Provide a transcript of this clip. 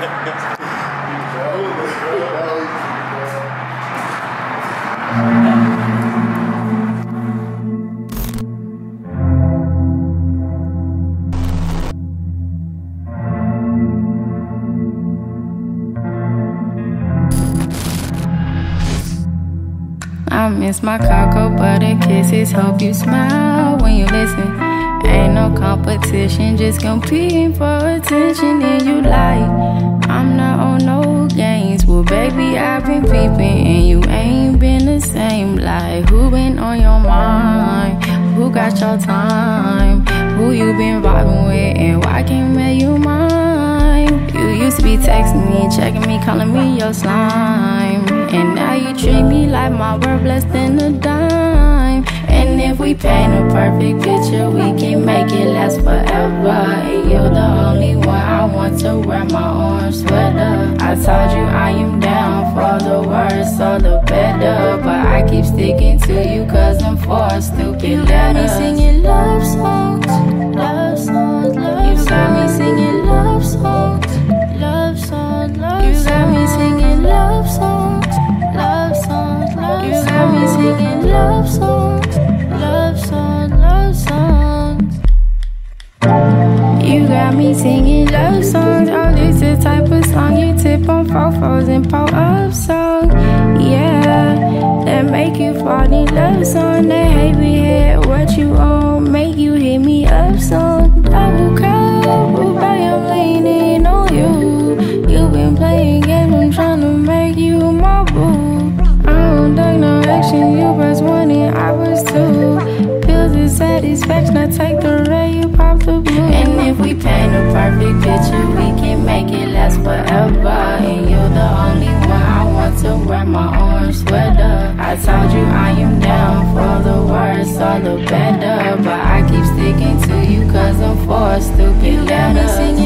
I miss my cocoa butter kisses. Hope you smile when you listen. Ain't no competition, just competing for attention. And you like, I'm not on no games. Well, baby, I've been peeping, and you ain't been the same. Like, who been on your mind? Who got your time? Who you been vibing with, and why can't make you mine? You used to be texting me, checking me, calling me your slime. And now you treat me like my word less than a dime. And if we paint a perfect picture, we last forever. And you're the only one I want to wear my orange sweater. I told you I am down for the worst or the better. But I keep sticking to you cause I'm for stupid You got me love songs, singing love songs. Oh, this the type of song you tip on fofos and pull up song. Yeah, that make you fall in love song. That heavy head, what you on, make you hit me up song. Double cup, oh, I'm leaning on you. You been playing games, I'm trying to make you my boo. I don't take no action, you press one and I was two. Pills of satisfaction, I take the red, you pop the blue. If we paint a perfect picture, we can make it last forever. And you're the only one I want to wear my orange sweater. I told you I am down for the worse or the better. But I keep sticking to you cause I'm for stupid. You got me singing